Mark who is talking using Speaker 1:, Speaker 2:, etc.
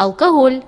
Speaker 1: الكهول